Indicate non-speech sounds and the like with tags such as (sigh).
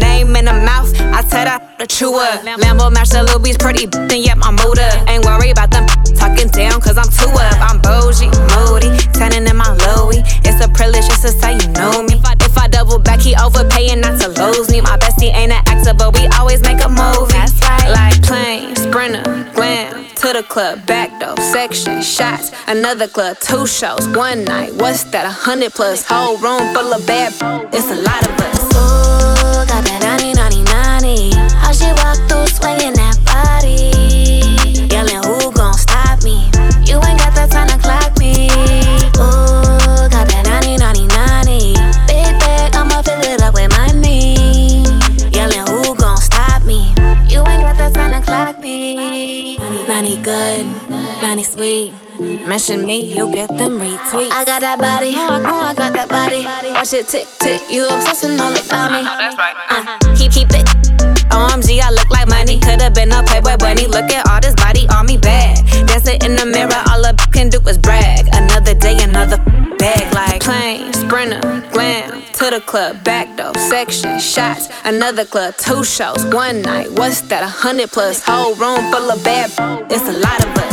name in the mouth, I tell that the chew up. Lambo match the B's pretty, then yet my mood up. Ain't worried about them (laughs) talking down, cause I'm too up. I'm bougie, moody, tanning in my lowy. It's a privilege just to say you know me. If I, if I double back, he overpaying, not to lose me. My bestie ain't an actor, but we always make a movie. That's right. Like plane, sprinter, glam, to the club, back door, section, shots, another club, two shows, one night. What's that? A hundred plus, whole room full of bad. (laughs) It's a lot of us. Good, nani sweet. Mention me, you get them retweets. I got that body, I know I got that body. Watch it tick tick, you obsessing all about me. That's right. Uh, keep keep it. OMG, I look like money. Could've been a Playboy bunny. Look at all sprinter, glam, to the club, back door, section, shots. Another club, two shows, one night. What's that? A hundred plus, whole room full of bad. It's a lot of us.